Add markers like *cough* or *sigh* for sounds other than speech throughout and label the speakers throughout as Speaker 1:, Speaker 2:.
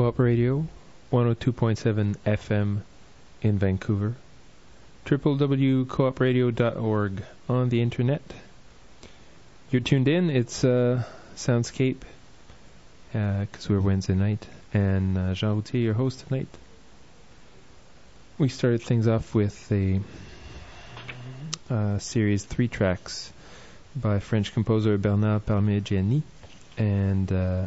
Speaker 1: Co-op Radio, 102.7 FM in Vancouver, www.coopradio.org on the internet. You're tuned in. It's uh, Soundscape because uh, we're Wednesday night, and uh, Jean Routhier, your host tonight. We started things off with a uh, series three tracks by French composer Bernard Parmegiani, and uh,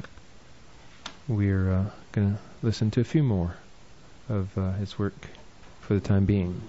Speaker 1: we're uh, going to listen to a few more of uh, his work for the time being.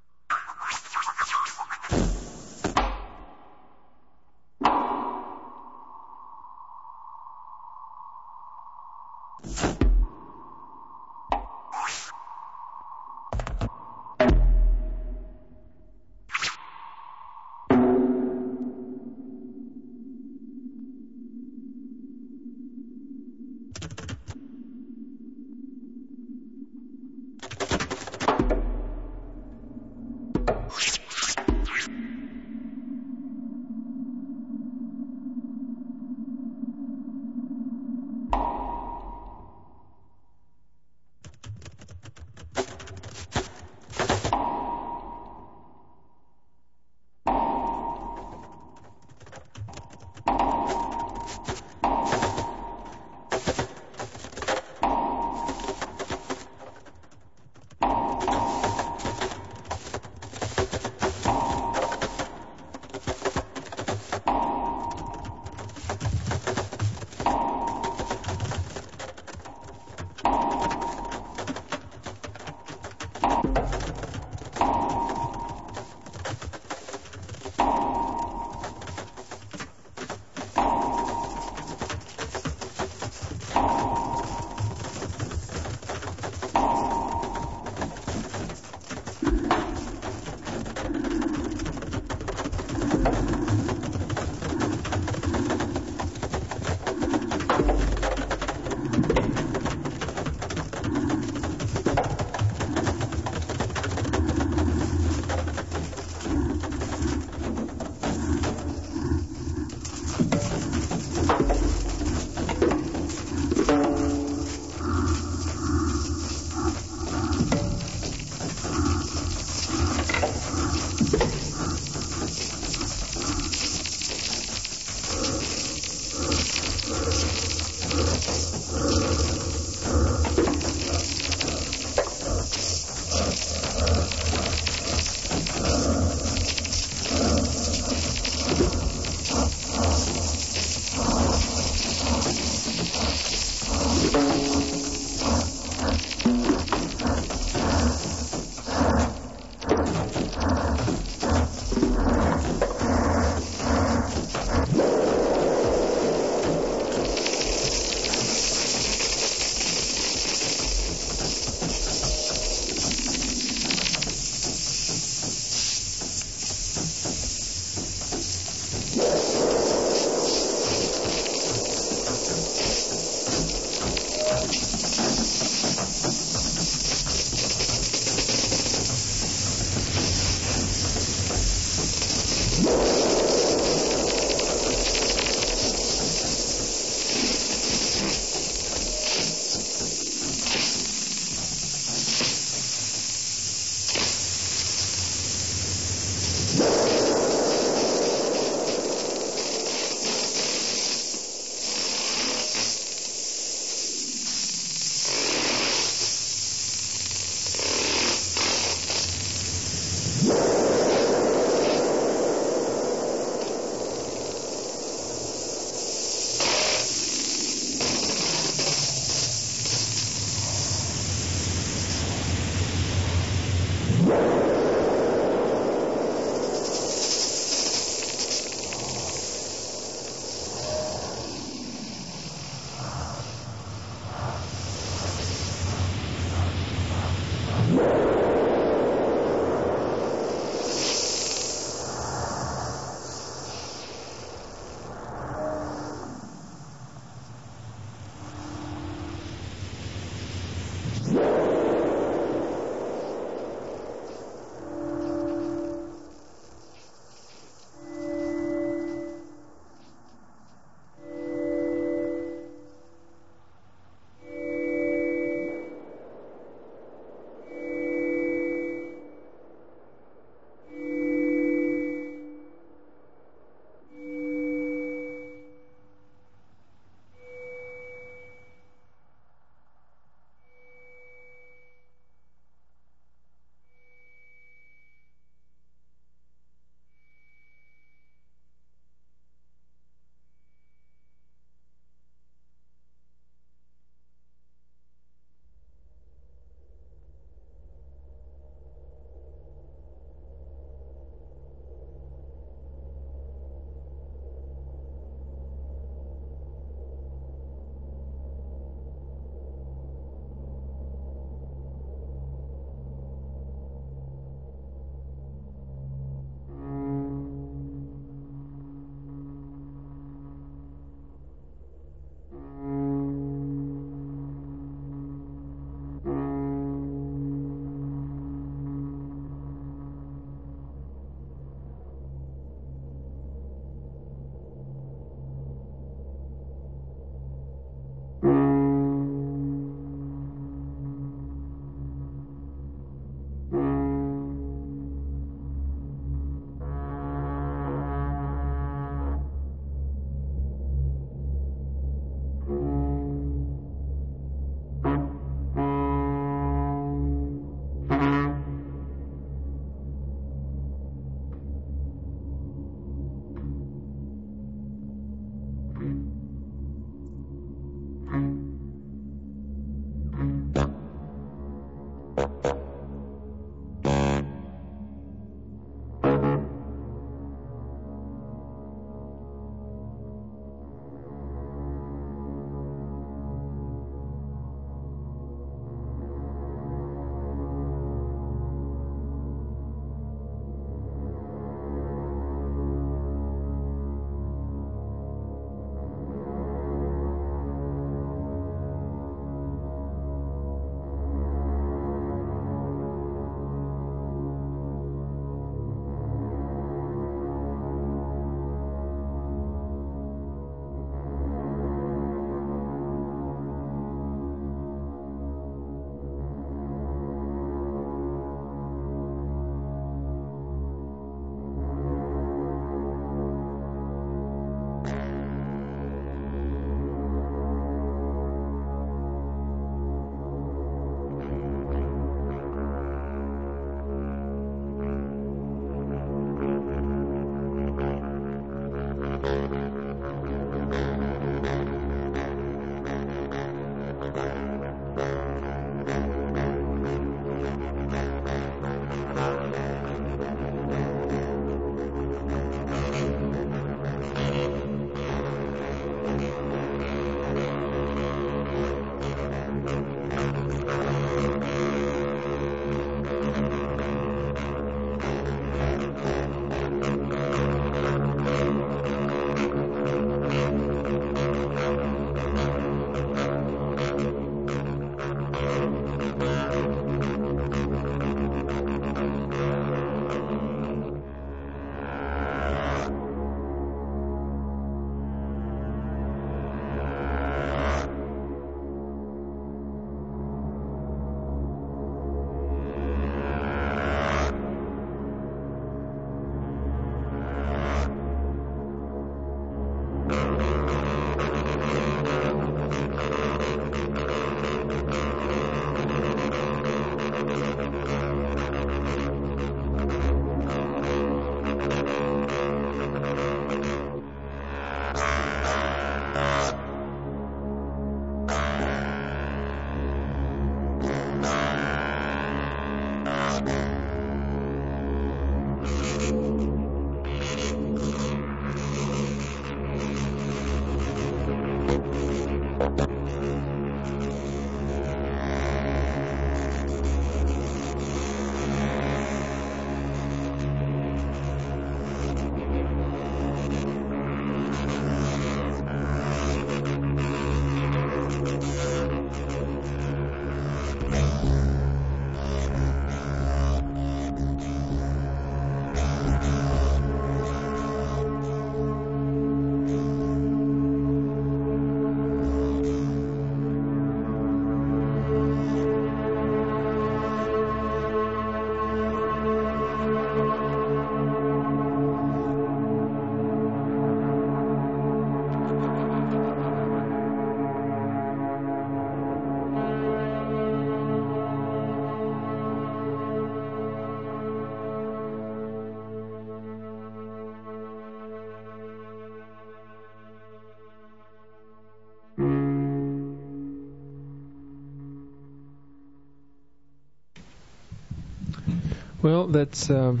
Speaker 1: Well, that's um,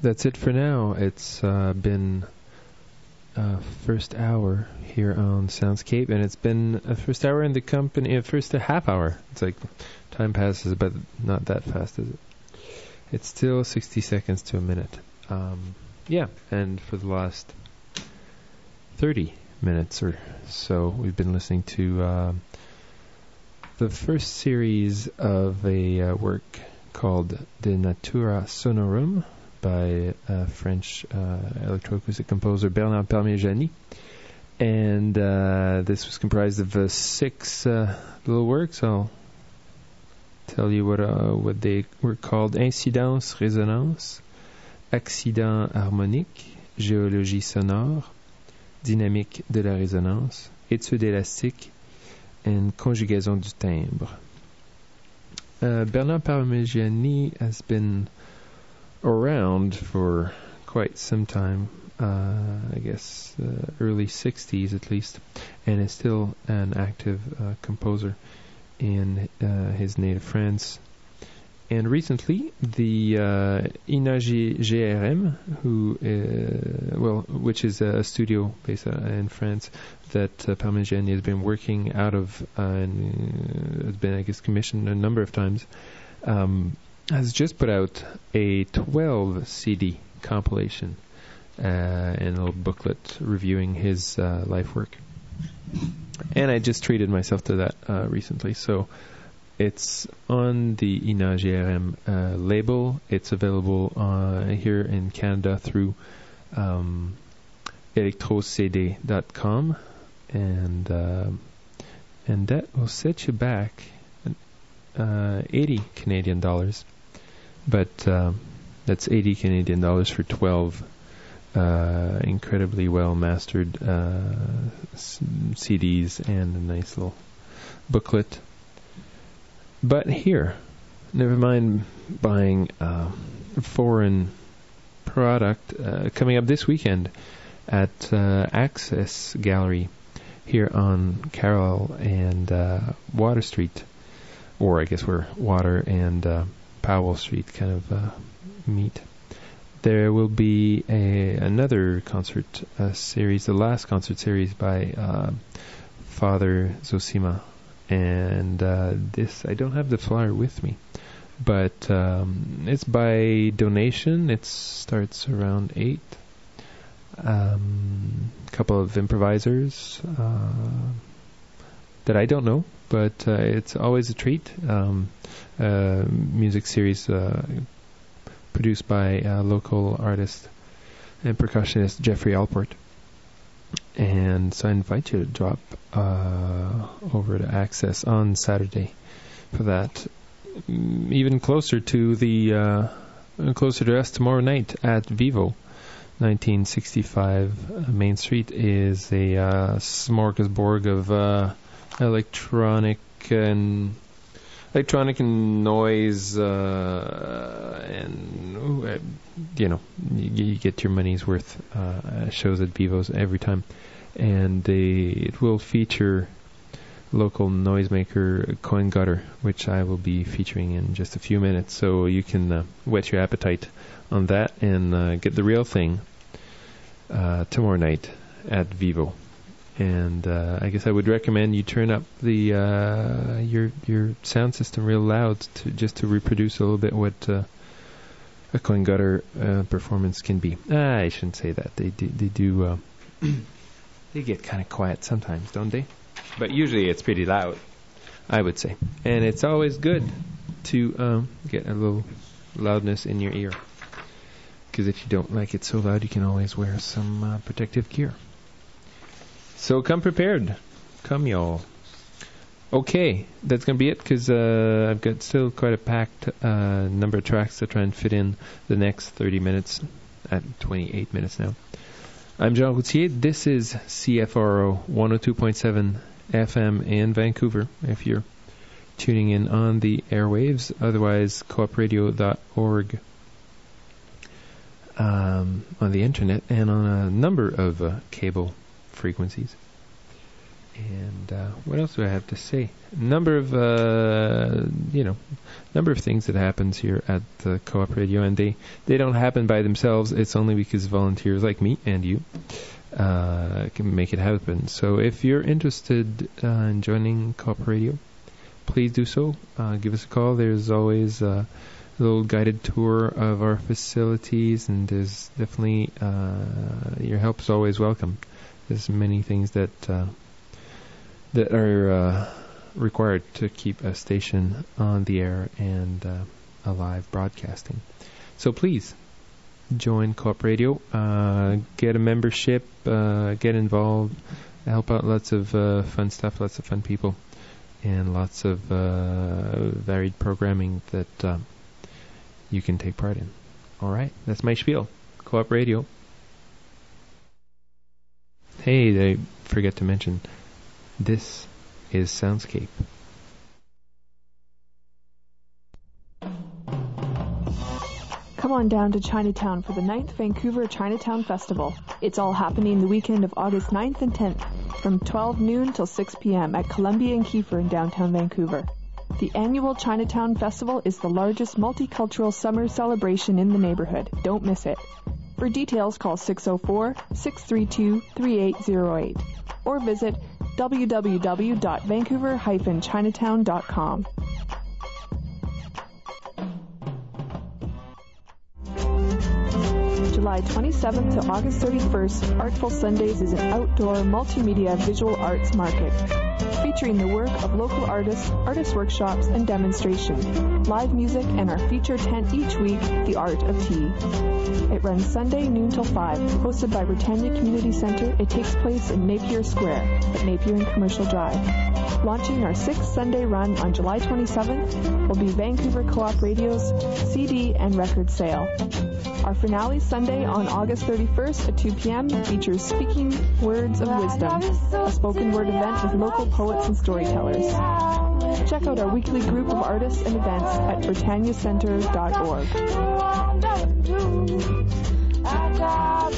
Speaker 1: that's it for now. It's uh, been uh, first hour here on Soundscape, and it's been a first hour in the company, a first a half hour. It's like time passes, but not that fast, is it? It's still 60 seconds to a minute. Um, yeah, and for the last 30 minutes or so, we've been listening to uh, the first series of a uh, work called De Natura Sonorum by uh, French uh, electroacoustic composer Bernard Parmegiani. And uh, this was comprised of uh, six uh, little works. I'll tell you what uh, what they were called: Incidence, Résonance, Accident harmonique, Géologie sonore, Dynamique de la résonance, Étude élastique, and Conjugaison du timbre. Uh, Bernard Parmegiani has been around for quite some time, uh, I guess uh, early 60s at least, and is still an active uh, composer in uh, his native France. And recently, the uh, INA GRM, who uh, well, which is a studio based uh, in France that uh, Parmegiani has been working out of, uh, and uh, has been, I guess, commissioned a number of times, um, has just put out a 12 CD compilation uh, and a little booklet reviewing his uh, life work. And I just treated myself to that recently, so it's on the INAGRM uh, label. It's available uh, here in Canada through um, electrocd.com, and uh, and that will set you back uh, 80 Canadian dollars. But uh, that's 80 Canadian dollars for 12 uh, incredibly well mastered CDs and a nice little booklet but here, never mind buying uh, foreign product uh, coming up this weekend at uh, Access Gallery here on Carrall and uh, Water Street, or I guess where Water and uh, Powell Street kind of uh, meet. There will be a another concert series, the last concert series by Father Zosima and uh, this I don't have the flyer with me, but um, it's by donation. It starts around eight. A um, couple of improvisers uh, that I don't know, but uh, it's always a treat. Um, music series uh, produced by local artist and percussionist Jeffrey Allport. And so I invite you to drop uh, over to Access on Saturday for that. Mm, even closer to the uh, closer to us tomorrow night at Vivo, 1965 uh, Main Street is a uh, smorgasbord of uh, electronic and electronic noise uh, and uh, you know you, you, get your money's worth uh, shows at Vivo's every time, and they it will feature local noisemaker Coin Gutter, which I will be featuring in just a few minutes, so you can uh, whet your appetite on that and uh, get the real thing uh, tomorrow night at Vivo and uh, I guess I would recommend you turn up the uh, your your sound system real loud to just to reproduce a little bit what uh, a coin gutter uh, performance can be. Ah, I shouldn't say that. They do they do uh, *clears throat* they get kind of quiet sometimes, don't they? But usually it's pretty loud, I would say, and it's always good to um, get a little loudness in your ear. Because if you don't like it so loud, you can always wear some uh, protective gear. So come prepared. Come, y'all. Okay, that's going to be it because uh, I've got still quite a packed uh, number of tracks to try and fit in the next 30 minutes at 28 minutes now. I'm Jean Routhier. This is CFRO 102.7 FM in Vancouver. If you're tuning in on the airwaves, otherwise coopradio.org um, on the internet and on a number of uh, cable frequencies. And uh, what else do I have to say? Number of uh, you know, number of things that happens here at the Co-op Radio, and they they don't happen by themselves. It's only because volunteers like me and you uh, can make it happen. So if you're interested uh, in joining Co-op Radio, please do so. Uh, give us a call. There's always uh, a little guided tour of our facilities, and there's definitely uh, your help is always welcome. There's many things that uh, that are uh, required to keep a station on the air and uh, alive broadcasting. So please join Co-op Radio, uh, get a membership, uh, get involved, help out lots of uh, fun stuff, lots of fun people, and lots of uh, varied programming that um, you can take part in. All right, that's my spiel. Co-op Radio. Hey, I forget to mention, this is Soundscape.
Speaker 2: Come on down to Chinatown for the 9th Vancouver Chinatown Festival. It's all happening the weekend of August 9th and 10th from 12 noon till 6 p.m. at Columbia and Keefer in downtown Vancouver. The annual Chinatown Festival is the largest multicultural summer celebration in the neighborhood. Don't miss it. For details, call 604-632-3808 or visit www.vancouver-chinatown.com. July 27th to August 31st, Artful Sundays is an outdoor multimedia visual arts market featuring the work of local artists, artist workshops, and demonstration, live music, and our feature tent each week, The Art of Tea. It runs Sunday noon till 5, hosted by Britannia Community Center. It takes place in Napier Square at Napier and Commercial Drive. Launching our sixth Sunday run on July 27th will be Vancouver Co-op Radio's CD and record sale. Our finale Sunday on August 31st at 2 p.m. features Speaking Words of Wisdom, a spoken word event with local poets and storytellers. Check out our weekly group of artists and events at britanniacenter.org.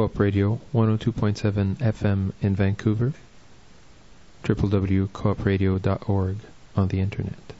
Speaker 1: Co-op Radio 102.7 FM in Vancouver, www.coopradio.org on the internet.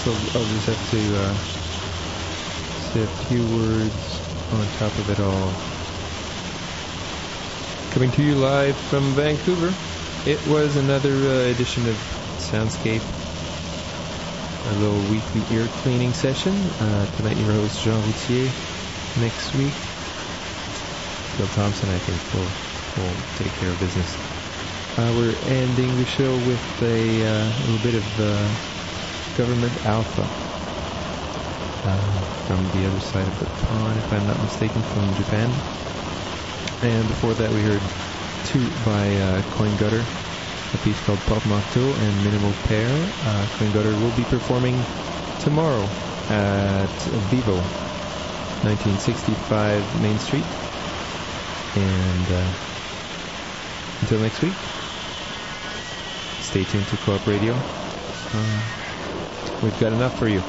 Speaker 1: Guess I'll, I'll just have to uh, say a few words on top of it all. Coming to you live from Vancouver. It was another uh, edition of Soundscape, a little weekly ear cleaning session. Uh, tonight, your host Jean Routhier. Next week, Bill Thompson, I think, will will take care of business. Uh, we're ending the show with a, uh, a little bit of uh, government alpha uh, from the other side of the pond, if I'm not mistaken, from Japan. And before that, we heard two by uh, Coin Gutter, a piece called Pop Marteau and Minimal Pair. Uh, Coin Gutter will be performing tomorrow at Vivo, 1965 Main Street. And uh, until next week, stay tuned to Co-op Radio. Uh, we've got enough for you.